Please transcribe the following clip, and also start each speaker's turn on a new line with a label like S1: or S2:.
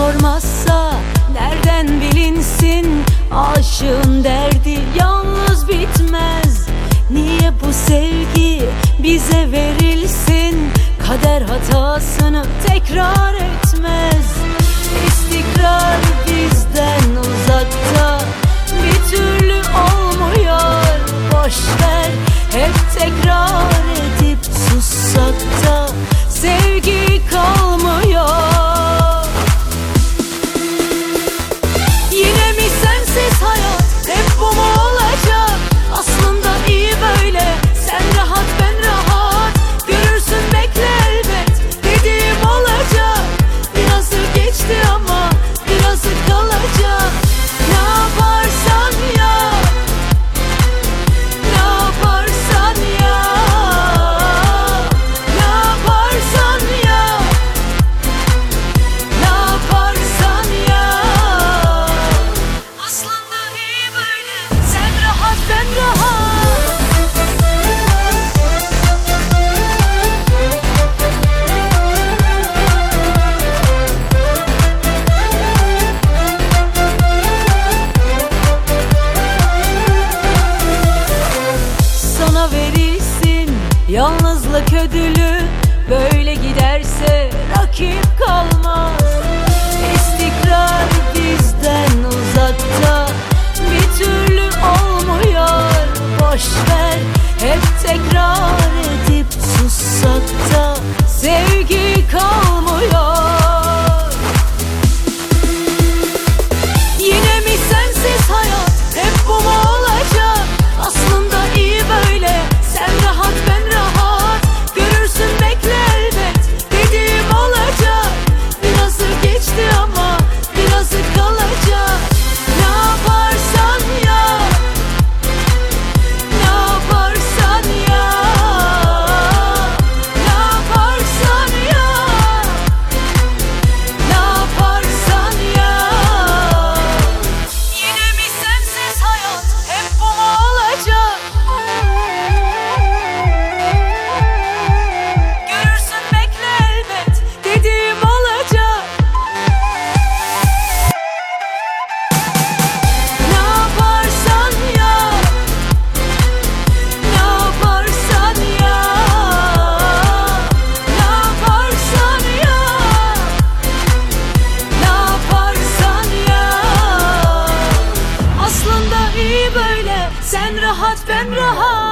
S1: sormazsa nereden bilinsin? Aşığın derdi yalnız bitmez. Niye bu sevgi bize verilsin? Kader hatasını tekrar and the hot Yalnızlık ödülü böyle giderse rakip kalmaz. rahat ben rahat